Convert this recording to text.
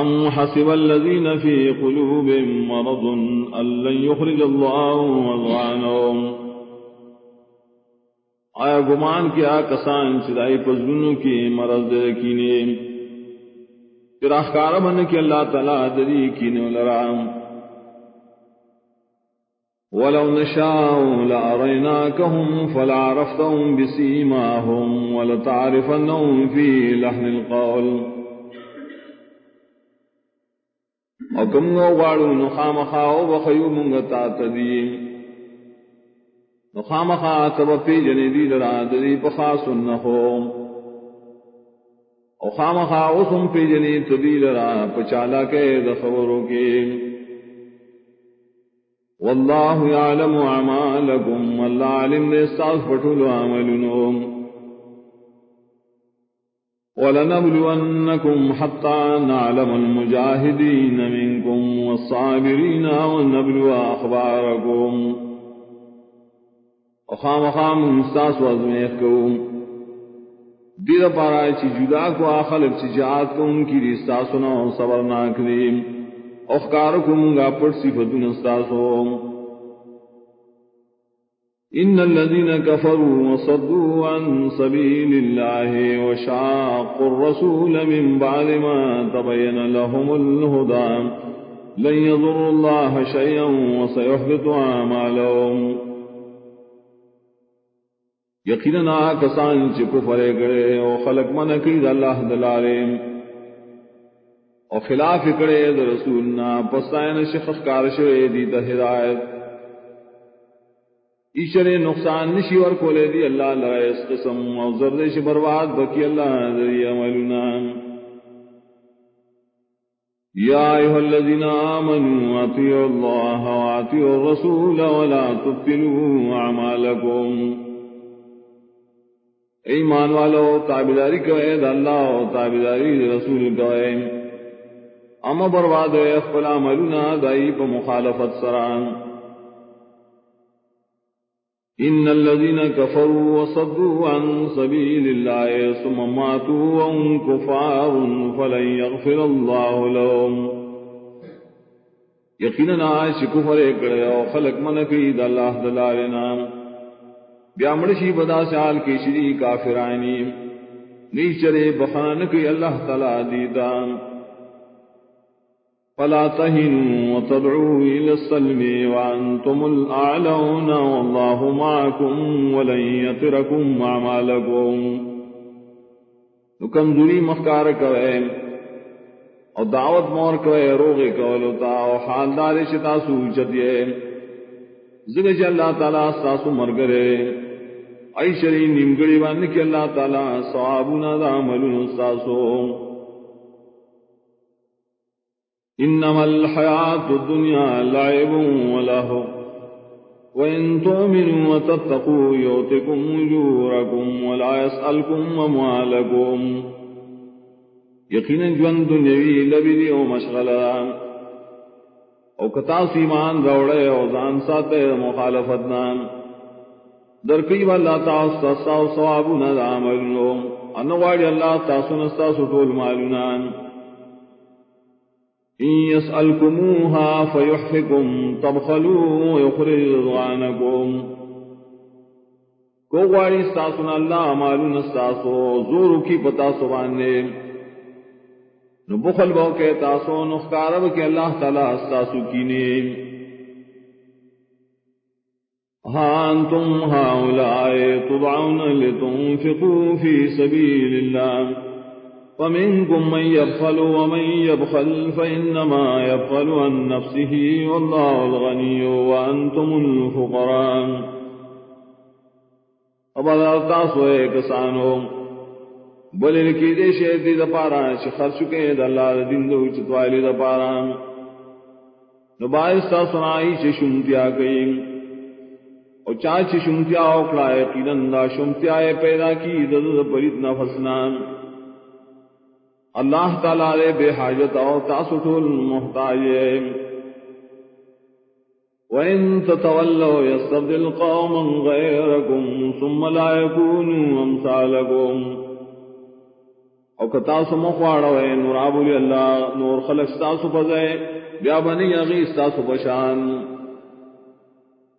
أم حسب الذين في قلوبهم مرض أن لن يخرج الله أضغانهم آیا گمان کیا کسان چدائی پزنوں کی مرض دے کینے؟ پھر اخکار من کی اللہ تعالی دری کینے لرام ولو نشاء لأريناكهم فلعرفتهم بسيماهم ولتعرفنهم في لحن القول۔ وكم نوغارو نخام خاو بخيو منغتا تدين نخام خا تب في جنيدي لرا دري بخاص النخوم وخام خا وسم في جنيد تدي لرا پچالا کے دخورو کے والله يعلم اعمالكم والله علم دے استاذ فتول عملنهم ولنبلونكم حتى نعلم المجاهدين منكم والصابرين ونبلو أخباركم. وخام خام استاذ وزميخكم دیر پارا چی جدا کو آخلق چی جات کو ان کی رستا سنا صبر ناکریم اخکار کو منگا پٹ صفتن استاسو ان الذين كفروا وصدوا عن سبيل الله وشاقوا الرسول من بعد ما تبين لهم الهدى لن يضر الله شيئا وسيحبط اعمالهم یقینا کسان چ کفر کرے او خلق من کید اللہ دلالیم او خلاف کڑے در رسولنا پسائن شخص کارشوے دی تا ہدایت ایشر نقصان نشی اور کولے دی اللہ لرائے اس قسم او زردش برباد بکی اللہ ذری عملنا. یا ایہا الذین آمنوا اطیعوا اللہ واطیعوا الرسول ولا تبتلوا اعمالکم. ایمان والو تابداری کوئے، دا اللہ و تابداری رسول کوئے. اما برباد اخبر عملنا دائی پا مخالفت سران. ان الذين كفروا وصدوا عن سبيل الله ثم ماتوا وهم كفار فلن يغفر الله لهم. یقینا عائش کفر کرے او خلق من کی د اللہ دلالنا بیامڑشی بدا سال کی شری کافرانی. نیچرے بخان کی اللہ تعالی دیدان. فلا تهنوا وتدعوا إلى السلم وأنتم الأعلون والله معكم ولن يتركم أعمالكم. نکم ذری مخکار کوئے اور دعوت مور کوئے روغے کولتا اور حالدار شتا سوچت یہ زگ چ اللہ تعالی ساسو مرگرے ایشری نیمگڑی بن کے اللہ تعالی ثوابنا دا عملن ساسو۔ انما الحياة الدنيا لعب وله وإن تؤمنوا وتتقوا يؤتكم اجوركم ولا يسألكم اموالكم یقینا جوان دنیاوی لبی او مشغلہ او کتا سیمان روڑے او زان ساتے مخالفت نام در والا تاس تاسا و ثوابو ندام انواڑی اللہ تاسو نستا سٹول مالونان إن يسألكموها فيحفكم تبخلوا ويخرج رضوانكم. کو غواړي تاسو نه الله مالونه تاسو زور کی پتا سو باندې. نو بخل بو کې تاسو، نو ښکارو کې الله تعالی تاسو کینه ها انتم هؤلاء تدعون لتنفقوا في سبيل الله. ومنكم من يبخل ومن يبخل فإنما يبخل عن نفسه والله الغني وأنتم الفقراء. اب اللہ تاسو ہے کسانو، بولے لکی دے شہر دی دا پارا، چھ خرچ کے دا اللہ دن دو چتوالی دا پارا. نو باعث تا سنائی چھ شمتیا گئی اور چاہ چھ شمتیا اوکلا یقینن دا شمتیا پیدا کی دا دا پریت نفسنان اللہ تعالی رے بے حاجت او تاسط المحتاج وَإِن تَتَوَلَّوْا يَسْتَبْدِلْ قَوْمًا غَيْرَكُمْ ثُمَّ لَا يَكُونُوا أَمْثَالَكُمْ۔ او کتاسو مخواڑوے نور آبولی اللہ نور خلق ستاسو پزے بیا بنی اغی ستاسو پشان